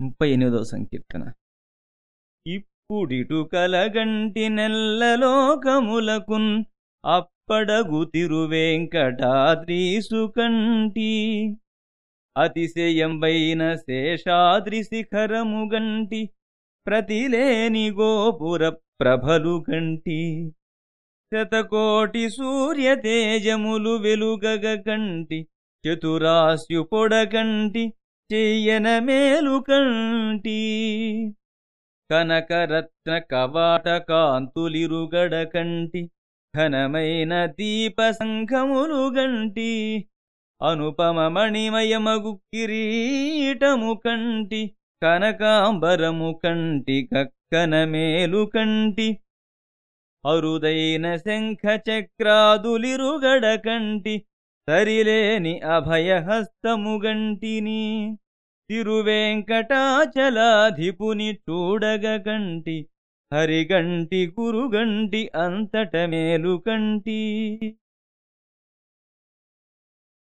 ముప్పై ఎనిమిదవ సంకీర్తన. ఇప్పుడిటు కలగంటి నెల్లలోకములకున్ అప్పడగు తిరువేంకటాద్రీసు కంటి అతిశయంబైన శేషాద్రి శిఖరము గంటి ప్రతిలేని గోపుర ప్రభలు గంటి శతకోటి సూర్య తేజములు వెలుగగ కంటి చతురాస్యు పొడకంటి చెయ్యన మేలు కంటి. కనకరత్న కవాట కాంతులిరుగడ కంటి ఘనమైన దీప సంఘములు గంటి. అనుపమ మణిమయమగు కిరీటము కంటి. కనకాంబరము కంటి కక్కన మేలు కంటి. అరుదైన శంఖ చక్రాదులిరుగడ కంటి సరిలేని అభయహస్తముగంటిని తిరువేంకటాచలాధిపుని చూడగ కంటి హరిగంటి గురుగంటి అంతట మేలుకంటి